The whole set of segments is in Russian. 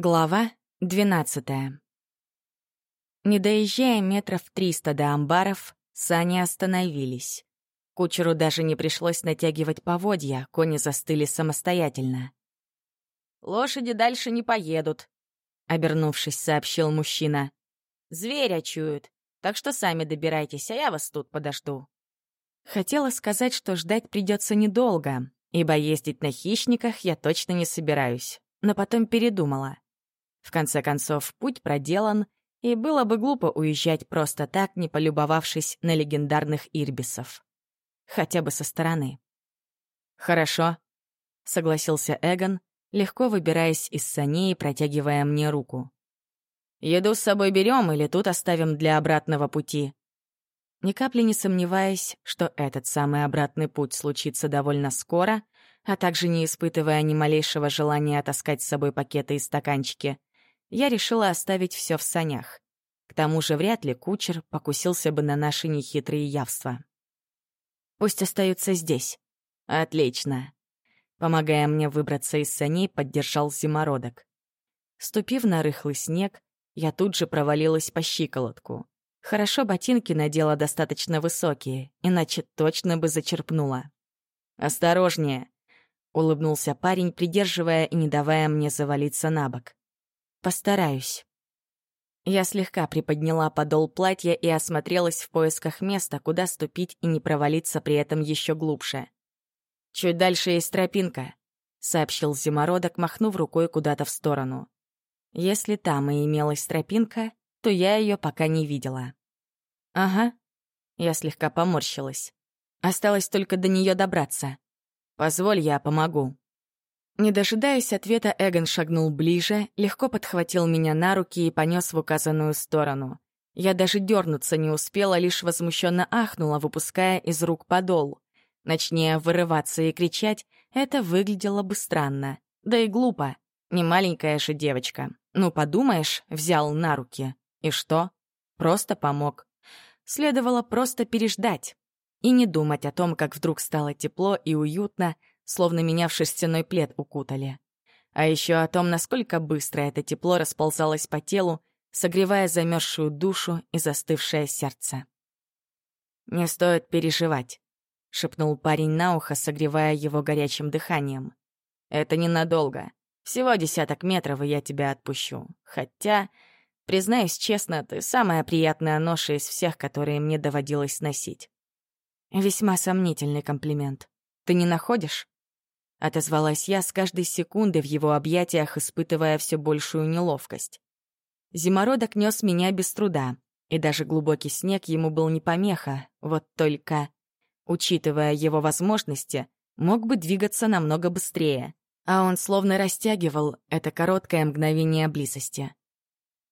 Глава двенадцатая. Не доезжая метров триста до амбаров, сани остановились. Кучеру даже не пришлось натягивать поводья, кони застыли самостоятельно. «Лошади дальше не поедут», — обернувшись, сообщил мужчина. «Зверя чуют, так что сами добирайтесь, а я вас тут подожду». Хотела сказать, что ждать придется недолго, ибо ездить на хищниках я точно не собираюсь, но потом передумала. В конце концов, путь проделан, и было бы глупо уезжать просто так, не полюбовавшись на легендарных ирбисов. Хотя бы со стороны. «Хорошо», — согласился Эгон, легко выбираясь из саней и протягивая мне руку. «Еду с собой берем или тут оставим для обратного пути?» Ни капли не сомневаясь, что этот самый обратный путь случится довольно скоро, а также не испытывая ни малейшего желания таскать с собой пакеты и стаканчики, я решила оставить все в санях. К тому же вряд ли кучер покусился бы на наши нехитрые явства. Пусть остаются здесь. Отлично. Помогая мне выбраться из саней, поддержал зимородок. Ступив на рыхлый снег, я тут же провалилась по щиколотку. Хорошо ботинки надела достаточно высокие, иначе точно бы зачерпнула. «Осторожнее!» — улыбнулся парень, придерживая и не давая мне завалиться на бок. Постараюсь. Я слегка приподняла подол платья и осмотрелась в поисках места, куда ступить и не провалиться при этом еще глубже. «Чуть дальше есть тропинка», — сообщил зимородок, махнув рукой куда-то в сторону. Если там и имелась тропинка, то я ее пока не видела. «Ага». Я слегка поморщилась. Осталось только до нее добраться. «Позволь, я помогу». Не дожидаясь ответа, Эгон шагнул ближе, легко подхватил меня на руки и понес в указанную сторону. Я даже дернуться не успела, лишь возмущенно ахнула, выпуская из рук подол. Начнее вырываться и кричать, это выглядело бы странно. Да и глупо. Не маленькая же девочка. Ну, подумаешь, взял на руки. И что? Просто помог. Следовало просто переждать. И не думать о том, как вдруг стало тепло и уютно, словно меня в шерстяной плед укутали. А еще о том, насколько быстро это тепло расползалось по телу, согревая замерзшую душу и застывшее сердце. «Не стоит переживать», — шепнул парень на ухо, согревая его горячим дыханием. «Это ненадолго. Всего десяток метров, и я тебя отпущу. Хотя, признаюсь честно, ты самая приятная ноша из всех, которые мне доводилось носить». Весьма сомнительный комплимент. Ты не находишь? — отозвалась я с каждой секунды в его объятиях, испытывая все большую неловкость. Зимородок нес меня без труда, и даже глубокий снег ему был не помеха, вот только, учитывая его возможности, мог бы двигаться намного быстрее, а он словно растягивал это короткое мгновение близости.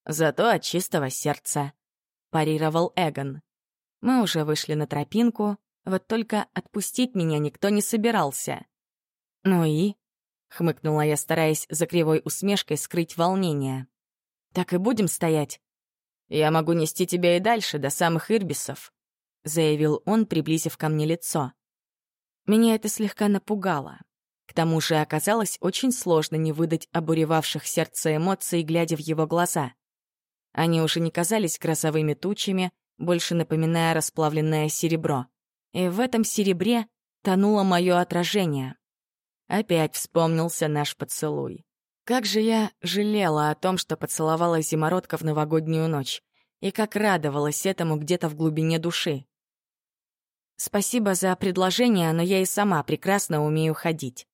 «Зато от чистого сердца», — парировал Эгон. Мы уже вышли на тропинку, вот только отпустить меня никто не собирался. «Ну и?» — хмыкнула я, стараясь за кривой усмешкой скрыть волнение. «Так и будем стоять?» «Я могу нести тебя и дальше, до самых Ирбисов», — заявил он, приблизив ко мне лицо. Меня это слегка напугало. К тому же оказалось очень сложно не выдать обуревавших сердце эмоций, глядя в его глаза. Они уже не казались грозовыми тучами, больше напоминая расплавленное серебро. И в этом серебре тонуло мое отражение. Опять вспомнился наш поцелуй. Как же я жалела о том, что поцеловала зимородка в новогоднюю ночь, и как радовалась этому где-то в глубине души. «Спасибо за предложение, но я и сама прекрасно умею ходить».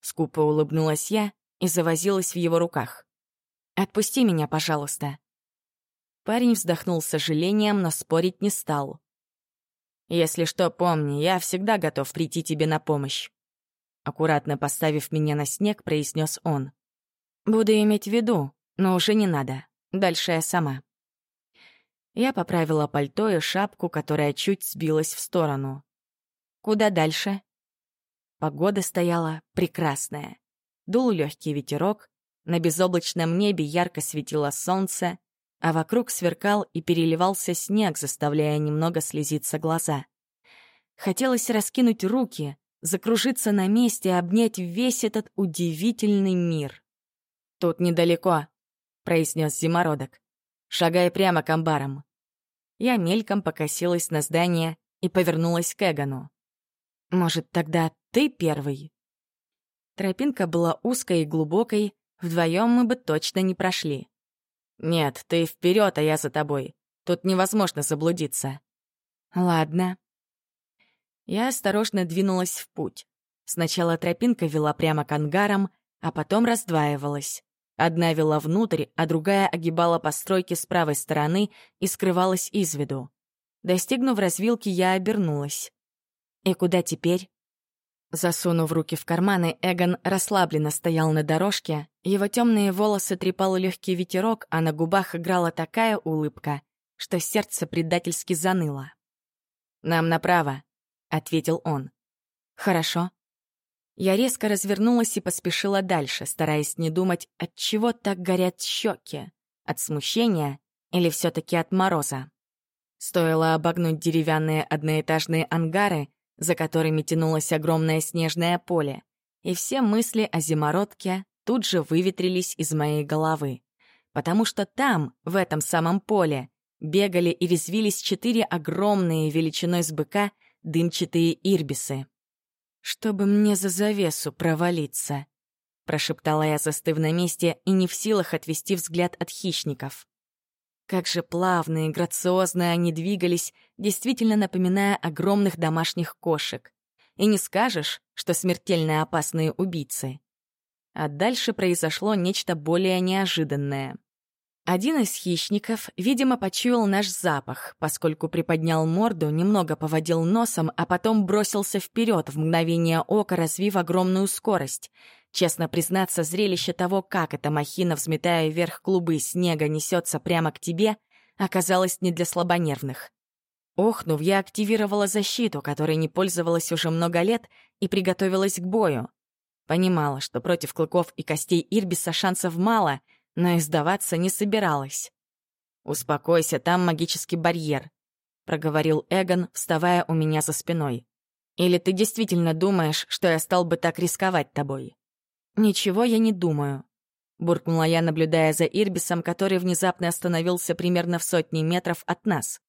Скупо улыбнулась я и завозилась в его руках. «Отпусти меня, пожалуйста». Парень вздохнул с сожалением, но спорить не стал. «Если что, помни, я всегда готов прийти тебе на помощь. Аккуратно поставив меня на снег, произнес он. «Буду иметь в виду, но уже не надо. Дальше я сама». Я поправила пальто и шапку, которая чуть сбилась в сторону. «Куда дальше?» Погода стояла прекрасная. Дул легкий ветерок, на безоблачном небе ярко светило солнце, а вокруг сверкал и переливался снег, заставляя немного слезиться глаза. Хотелось раскинуть руки, закружиться на месте и обнять весь этот удивительный мир. «Тут недалеко», — произнес зимородок. «Шагай прямо к амбарам». Я мельком покосилась на здание и повернулась к Эгону. «Может, тогда ты первый?» Тропинка была узкой и глубокой, вдвоем мы бы точно не прошли. «Нет, ты вперед, а я за тобой. Тут невозможно заблудиться». «Ладно». Я осторожно двинулась в путь. Сначала тропинка вела прямо к ангарам, а потом раздваивалась. Одна вела внутрь, а другая огибала постройки с правой стороны и скрывалась из виду. Достигнув развилки, я обернулась. «И куда теперь?» Засунув руки в карманы, Эгон расслабленно стоял на дорожке, его темные волосы трепал легкий ветерок, а на губах играла такая улыбка, что сердце предательски заныло. «Нам направо», — ответил он. «Хорошо». Я резко развернулась и поспешила дальше, стараясь не думать, от чего так горят щеки. От смущения или все таки от мороза. Стоило обогнуть деревянные одноэтажные ангары, за которыми тянулось огромное снежное поле, и все мысли о зимородке тут же выветрились из моей головы. Потому что там, в этом самом поле, бегали и резвились четыре огромные величиной с быка дымчатые ирбисы. «Чтобы мне за завесу провалиться», — прошептала я, застыв на месте и не в силах отвести взгляд от хищников. Как же плавно и грациозно они двигались, действительно напоминая огромных домашних кошек. И не скажешь, что смертельно опасные убийцы. А дальше произошло нечто более неожиданное — один из хищников, видимо, почуял наш запах, поскольку приподнял морду, немного поводил носом, а потом бросился вперед в мгновение ока, развив огромную скорость. Честно признаться, зрелище того, как эта махина, взметая вверх клубы снега, несется прямо к тебе, оказалось не для слабонервных. Охнув, я активировала защиту, которой не пользовалась уже много лет, и приготовилась к бою. Понимала, что против клыков и костей Ирбиса шансов мало — но и сдаваться не собиралась. «Успокойся, там магический барьер», — проговорил Эгон, вставая у меня за спиной. «Или ты действительно думаешь, что я стал бы так рисковать тобой?» «Ничего я не думаю», — буркнула я, наблюдая за Ирбисом, который внезапно остановился примерно в сотни метров от нас.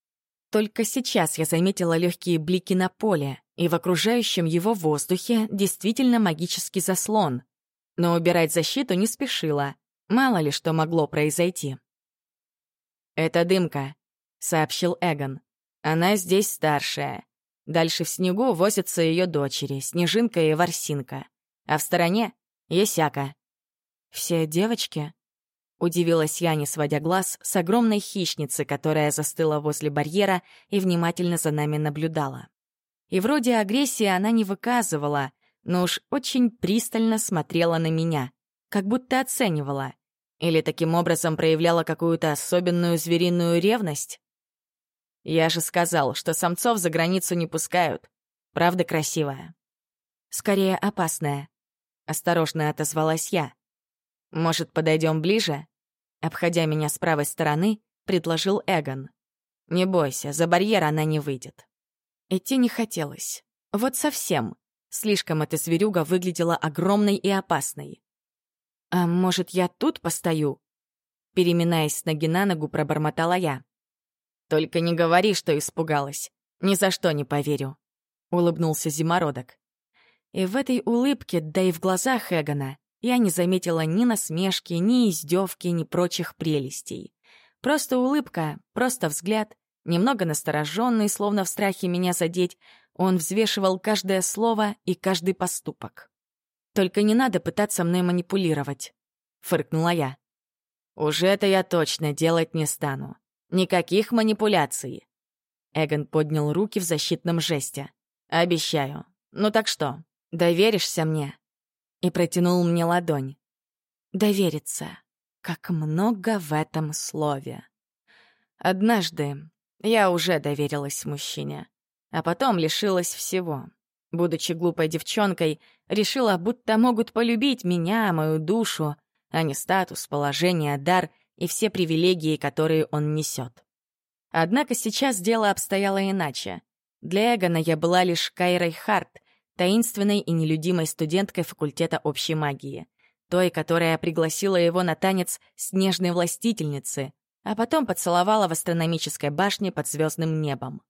Только сейчас я заметила легкие блики на поле, и в окружающем его воздухе действительно магический заслон. Но убирать защиту не спешила. Мало ли что могло произойти. «Это дымка», — сообщил Эгон. «Она здесь старшая. Дальше в снегу возятся ее дочери, Снежинка и Ворсинка. А в стороне — Есяка». «Все девочки?» — удивилась я, не сводя глаз с огромной хищницы, которая застыла возле барьера и внимательно за нами наблюдала. И вроде агрессии она не выказывала, но уж очень пристально смотрела на меня, как будто оценивала. Или таким образом проявляла какую-то особенную звериную ревность? Я же сказал, что самцов за границу не пускают. Правда красивая? Скорее опасная. Осторожно отозвалась я. Может, подойдем ближе? Обходя меня с правой стороны, предложил Эгон. Не бойся, за барьер она не выйдет. Идти не хотелось. Вот совсем. Слишком эта зверюга выглядела огромной и опасной. «А может, я тут постою?» Переминаясь с ноги на ногу, пробормотала я. «Только не говори, что испугалась. Ни за что не поверю», — улыбнулся зимородок. И в этой улыбке, да и в глазах Эгона, я не заметила ни насмешки, ни издевки, ни прочих прелестей. Просто улыбка, просто взгляд, немного настороженный, словно в страхе меня задеть, он взвешивал каждое слово и каждый поступок. Только не надо пытаться мной манипулировать», — фыркнула я. «Уже это я точно делать не стану. Никаких манипуляций». Эгон поднял руки в защитном жесте. «Обещаю. Ну так что, доверишься мне?» И протянул мне ладонь. «Довериться. Как много в этом слове». Однажды я уже доверилась мужчине, а потом лишилась всего. Будучи глупой девчонкой, решила, будто могут полюбить меня, мою душу, а не статус, положение, дар и все привилегии, которые он несет. Однако сейчас дело обстояло иначе. Для Эгона я была лишь Кайрой Харт, таинственной и нелюдимой студенткой факультета общей магии. той, которая пригласила его на танец снежной властительницы, а потом поцеловала в астрономической башне под звездным небом.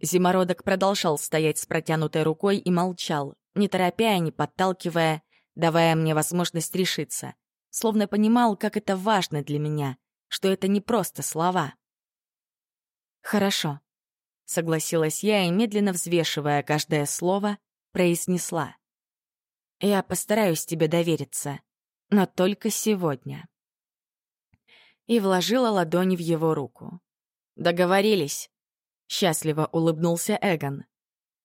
Зимородок продолжал стоять с протянутой рукой и молчал, не торопя не подталкивая, давая мне возможность решиться, словно понимал, как это важно для меня, что это не просто слова. «Хорошо», — согласилась я и, медленно взвешивая каждое слово, произнесла. «Я постараюсь тебе довериться, но только сегодня». И вложила ладонь в его руку. «Договорились», — счастливо улыбнулся Эгон.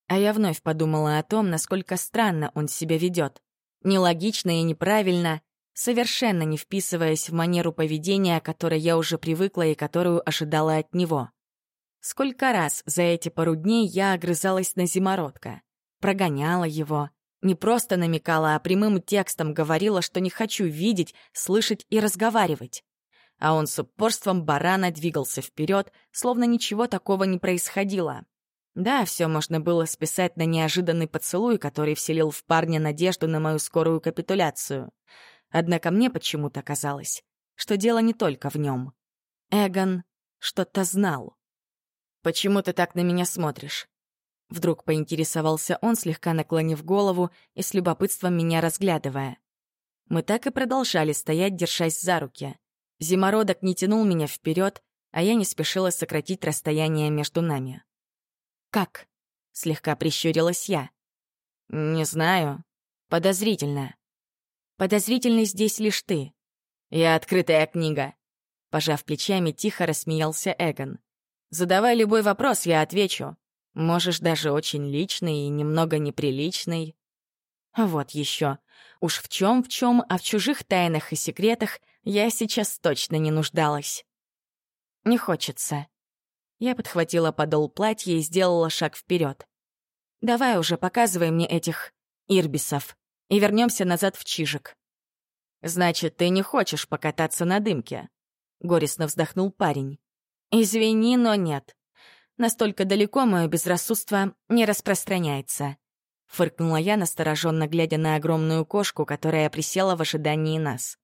А я вновь подумала о том, насколько странно он себя ведет. Нелогично и неправильно, совершенно не вписываясь в манеру поведения, которой я уже привыкла и которую ожидала от него. Сколько раз за эти пару дней я огрызалась на зимородка, прогоняла его, не просто намекала, а прямым текстом говорила, что не хочу видеть, слышать и разговаривать. А он с упорством барана двигался вперед, словно ничего такого не происходило. Да, все можно было списать на неожиданный поцелуй, который вселил в парня надежду на мою скорую капитуляцию. Однако мне почему-то казалось, что дело не только в нем. Эгон что-то знал. «Почему ты так на меня смотришь?» Вдруг поинтересовался он, слегка наклонив голову и с любопытством меня разглядывая. Мы так и продолжали стоять, держась за руки. Зимородок не тянул меня вперед, а я не спешила сократить расстояние между нами. «Как?» — слегка прищурилась я. «Не знаю. Подозрительно. Подозрительный здесь лишь ты. Я открытая книга». Пожав плечами, тихо рассмеялся Эгон. «Задавай любой вопрос, я отвечу. Можешь даже очень личный и немного неприличный». Вот еще. Уж в чем в чем, а в чужих тайнах и секретах я сейчас точно не нуждалась. Не хочется. Я подхватила подол платья и сделала шаг вперед. Давай уже показывай мне этих ирбисов и вернемся назад в Чижик. «Значит, ты не хочешь покататься на дымке?» — горестно вздохнул парень. «Извини, но нет. Настолько далеко мое безрассудство не распространяется», — фыркнула я, настороженно глядя на огромную кошку, которая присела в ожидании нас.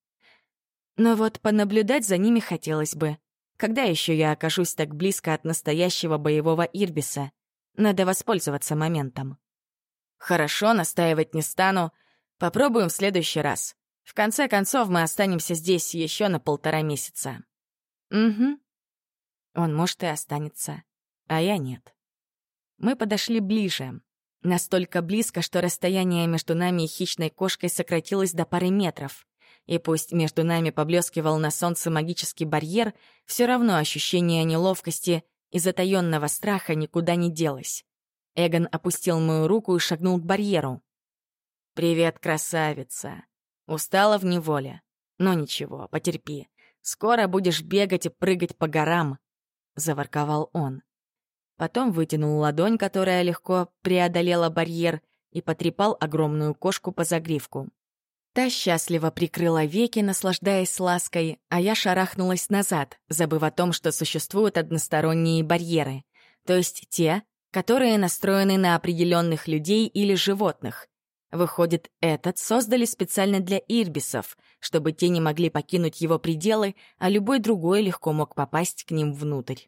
Но вот понаблюдать за ними хотелось бы. Когда еще я окажусь так близко от настоящего боевого Ирбиса? Надо воспользоваться моментом. Хорошо, настаивать не стану. Попробуем в следующий раз. В конце концов, мы останемся здесь еще на полтора месяца. Угу. Он, может, и останется, а я нет. Мы подошли ближе. Настолько близко, что расстояние между нами и хищной кошкой сократилось до пары метров. И пусть между нами поблескивал на солнце магический барьер, все равно ощущение неловкости и затаённого страха никуда не делось. Эгон опустил мою руку и шагнул к барьеру. «Привет, красавица!» Устала в неволе. Но ничего, потерпи. Скоро будешь бегать и прыгать по горам», — заворковал он. Потом вытянул ладонь, которая легко преодолела барьер, и потрепал огромную кошку по загривку. Та счастливо прикрыла веки, наслаждаясь лаской, а я шарахнулась назад, забыв о том, что существуют односторонние барьеры, то есть те, которые настроены на определенных людей или животных. Выходит, этот создали специально для ирбисов, чтобы те не могли покинуть его пределы, а любой другой легко мог попасть к ним внутрь.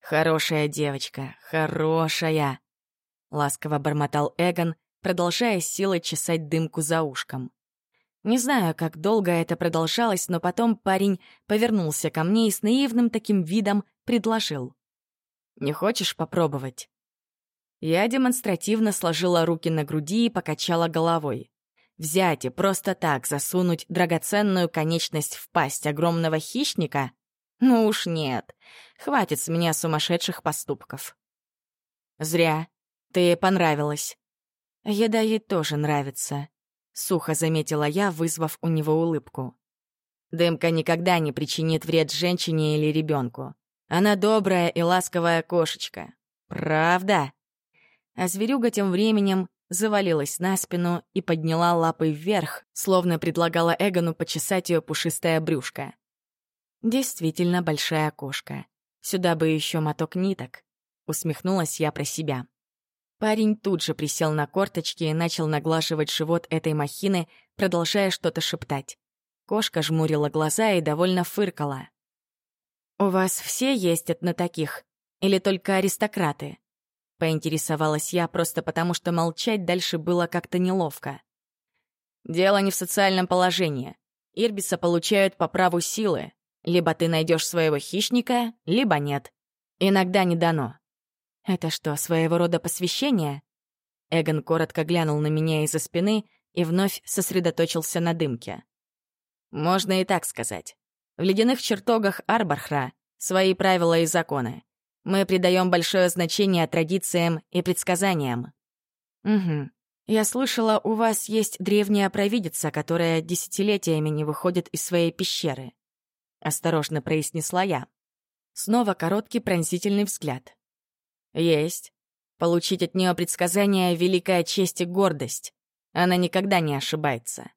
«Хорошая девочка, хорошая!» — ласково бормотал Эгон, продолжая силой чесать дымку за ушком. Не знаю, как долго это продолжалось, но потом парень повернулся ко мне и с наивным таким видом предложил. «Не хочешь попробовать?» Я демонстративно сложила руки на груди и покачала головой. Взять и просто так засунуть драгоценную конечность в пасть огромного хищника? Ну уж нет. Хватит с меня сумасшедших поступков. Зря. Ты понравилась. Еда ей тоже нравится. Сухо заметила я, вызвав у него улыбку. Дымка никогда не причинит вред женщине или ребенку. Она добрая и ласковая кошечка. Правда? А зверюга тем временем завалилась на спину и подняла лапы вверх, словно предлагала Эгону почесать ее пушистое брюшко. Действительно большая кошка. Сюда бы еще моток ниток. Усмехнулась я про себя. Парень тут же присел на корточки и начал наглаживать живот этой махины, продолжая что-то шептать. Кошка жмурила глаза и довольно фыркала. «У вас все ездят на таких? Или только аристократы?» Поинтересовалась я просто потому, что молчать дальше было как-то неловко. «Дело не в социальном положении. Ирбиса получают по праву силы. Либо ты найдешь своего хищника, либо нет. Иногда не дано». «Это что, своего рода посвящение?» Эгон коротко глянул на меня из-за спины и вновь сосредоточился на дымке. «Можно и так сказать. В ледяных чертогах Арбархра свои правила и законы. Мы придаем большое значение традициям и предсказаниям. Угу. Я слышала, у вас есть древняя провидица, которая десятилетиями не выходит из своей пещеры. Осторожно произнесла я. Снова короткий пронзительный взгляд. Есть. Получить от нее предсказания — великая честь и гордость. Она никогда не ошибается.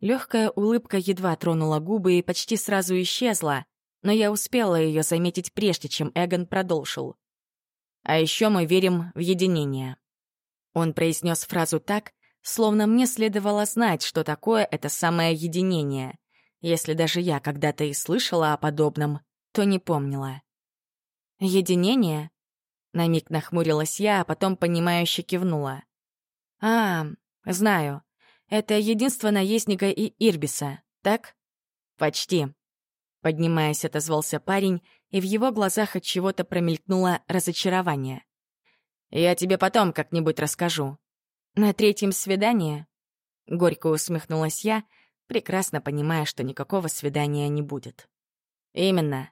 Легкая улыбка едва тронула губы и почти сразу исчезла, но я успела ее заметить прежде, чем Эгон продолжил. «А еще мы верим в единение». Он произнес фразу так, словно мне следовало знать, что такое это самое единение. Если даже я когда-то и слышала о подобном, то не помнила. «Единение?» На миг нахмурилась я, а потом понимающе кивнула. «А, знаю. Это единство наездника и Ирбиса, так?» «Почти», Поднимаясь, отозвался парень, и в его глазах от чего-то промелькнуло разочарование. «Я тебе потом как-нибудь расскажу». «На третьем свидании?» Горько усмехнулась я, прекрасно понимая, что никакого свидания не будет. «Именно».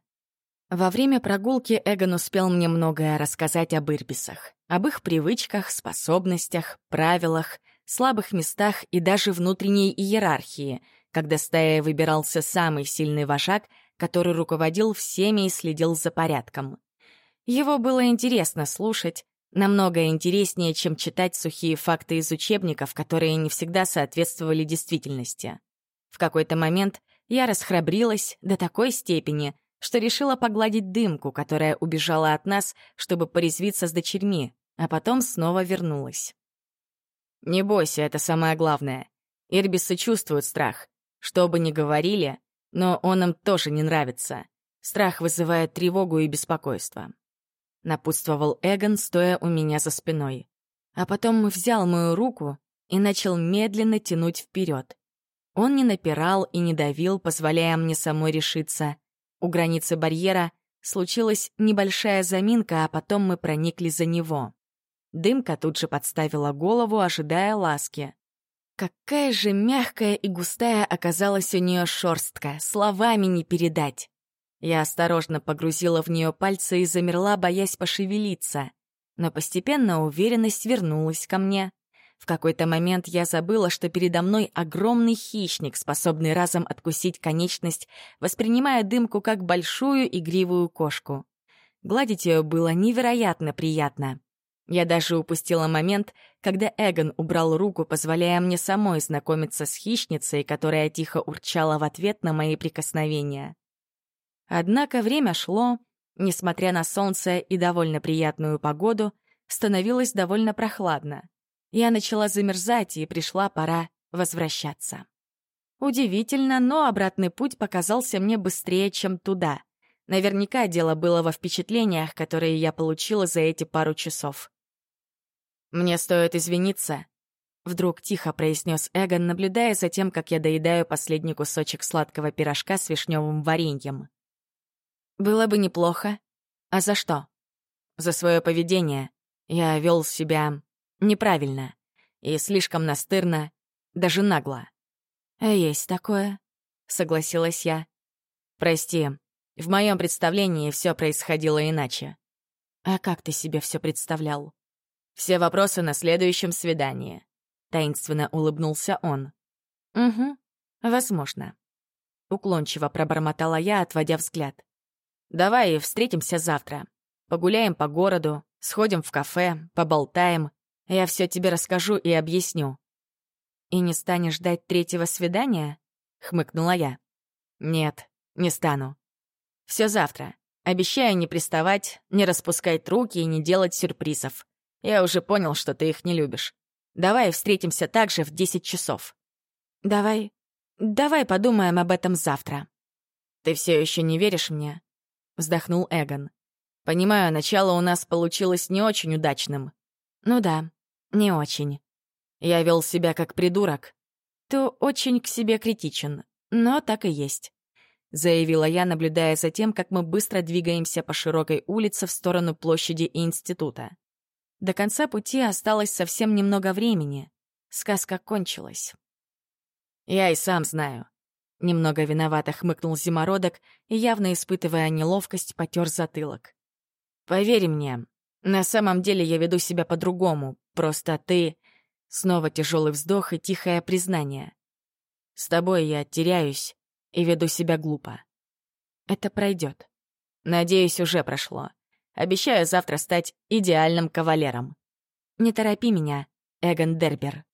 Во время прогулки Эгон успел мне многое рассказать об Ирбисах, об их привычках, способностях, правилах, слабых местах и даже внутренней иерархии — когда стая выбирался самый сильный вожак, который руководил всеми и следил за порядком. Его было интересно слушать, намного интереснее, чем читать сухие факты из учебников, которые не всегда соответствовали действительности. В какой-то момент я расхрабрилась до такой степени, что решила погладить дымку, которая убежала от нас, чтобы порезвиться с дочерьми, а потом снова вернулась. «Не бойся, это самое главное. Ирбисы чувствуют страх. Что бы ни говорили, но он им тоже не нравится. Страх вызывает тревогу и беспокойство. Напутствовал Эгон, стоя у меня за спиной. А потом взял мою руку и начал медленно тянуть вперед. Он не напирал и не давил, позволяя мне самой решиться. У границы барьера случилась небольшая заминка, а потом мы проникли за него. Дымка тут же подставила голову, ожидая ласки. Какая же мягкая и густая оказалась у нее шорстка, словами не передать. Я осторожно погрузила в нее пальцы и замерла, боясь пошевелиться. Но постепенно уверенность вернулась ко мне. В какой-то момент я забыла, что передо мной огромный хищник, способный разом откусить конечность, воспринимая дымку как большую игривую кошку. Гладить ее было невероятно приятно. Я даже упустила момент, когда Эгон убрал руку, позволяя мне самой знакомиться с хищницей, которая тихо урчала в ответ на мои прикосновения. Однако время шло, несмотря на солнце и довольно приятную погоду, становилось довольно прохладно. Я начала замерзать, и пришла пора возвращаться. Удивительно, но обратный путь показался мне быстрее, чем туда. Наверняка дело было во впечатлениях, которые я получила за эти пару часов. «Мне стоит извиниться», — вдруг тихо произнес Эгон, наблюдая за тем, как я доедаю последний кусочек сладкого пирожка с вишневым вареньем. «Было бы неплохо. А за что?» «За свое поведение. Я вел себя неправильно и слишком настырно, даже нагло». «А «Есть такое», — согласилась я. «Прости, в моем представлении все происходило иначе». «А как ты себе все представлял?» Все вопросы на следующем свидании. Таинственно улыбнулся он. Угу, возможно. Уклончиво пробормотала я, отводя взгляд. Давай встретимся завтра. Погуляем по городу, сходим в кафе, поболтаем. Я все тебе расскажу и объясню. И не станешь ждать третьего свидания? Хмыкнула я. Нет, не стану. Все завтра. Обещаю не приставать, не распускать руки и не делать сюрпризов. Я уже понял, что ты их не любишь. Давай встретимся также в 10 часов». Давай, давай подумаем об этом завтра. Ты все еще не веришь мне? Вздохнул Эгон. Понимаю, начало у нас получилось не очень удачным. Ну да, не очень. Я вел себя как придурок. Ты очень к себе критичен, но так и есть. Заявила я, наблюдая за тем, как мы быстро двигаемся по широкой улице в сторону площади института. До конца пути осталось совсем немного времени. Сказка кончилась. Я и сам знаю. Немного виновато хмыкнул зимородок и, явно испытывая неловкость, потер затылок. Поверь мне, на самом деле я веду себя по-другому, просто ты... Снова тяжелый вздох и тихое признание. С тобой я теряюсь и веду себя глупо. Это пройдет. Надеюсь, уже прошло. Обещаю завтра стать идеальным кавалером. Не торопи меня, Эгон Дербер.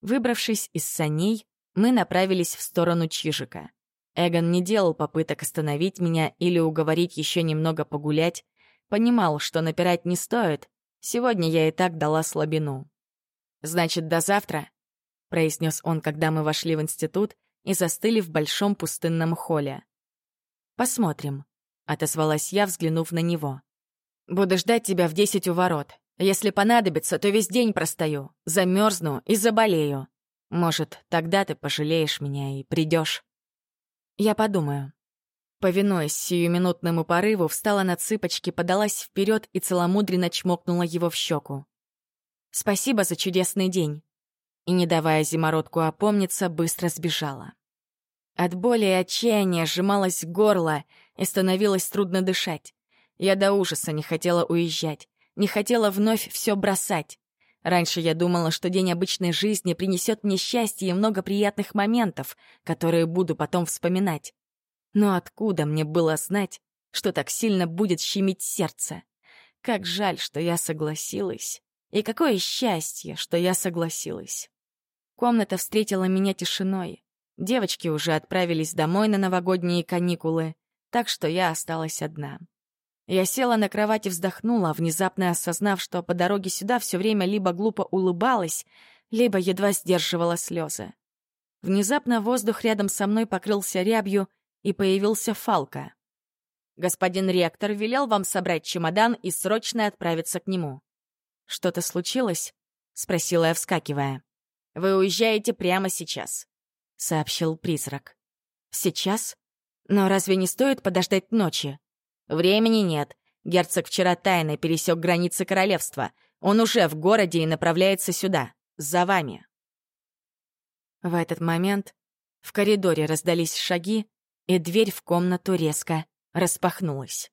Выбравшись из саней, мы направились в сторону Чижика. Эгон не делал попыток остановить меня или уговорить еще немного погулять. Понимал, что напирать не стоит. Сегодня я и так дала слабину. «Значит, до завтра?» — произнес он, когда мы вошли в институт и застыли в большом пустынном холле. «Посмотрим», — отозвалась я, взглянув на него. Буду ждать тебя в десять у ворот. Если понадобится, то весь день простою, замерзну и заболею. Может, тогда ты пожалеешь меня и придешь. Я подумаю. Повинуясь сиюминутному порыву, встала на цыпочки, подалась вперед и целомудренно чмокнула его в щеку. «Спасибо за чудесный день!» И, не давая зимородку опомниться, быстро сбежала. От боли и отчаяния сжималось горло, и становилось трудно дышать. Я до ужаса не хотела уезжать, не хотела вновь все бросать. Раньше я думала, что день обычной жизни принесет мне счастье и много приятных моментов, которые буду потом вспоминать. Но откуда мне было знать, что так сильно будет щемить сердце? Как жаль, что я согласилась. И какое счастье, что я согласилась. Комната встретила меня тишиной. Девочки уже отправились домой на новогодние каникулы, так что я осталась одна. Я села на кровать и вздохнула, внезапно осознав, что по дороге сюда все время либо глупо улыбалась, либо едва сдерживала слезы. Внезапно воздух рядом со мной покрылся рябью, и появился Фалка. «Господин ректор велел вам собрать чемодан и срочно отправиться к нему». «Что-то случилось?» — спросила я, вскакивая. «Вы уезжаете прямо сейчас», — сообщил призрак. «Сейчас? Но разве не стоит подождать ночи?» Времени нет. Герцог вчера тайно пересек границы королевства. Он уже в городе и направляется сюда, за вами. В этот момент в коридоре раздались шаги, и дверь в комнату резко распахнулась.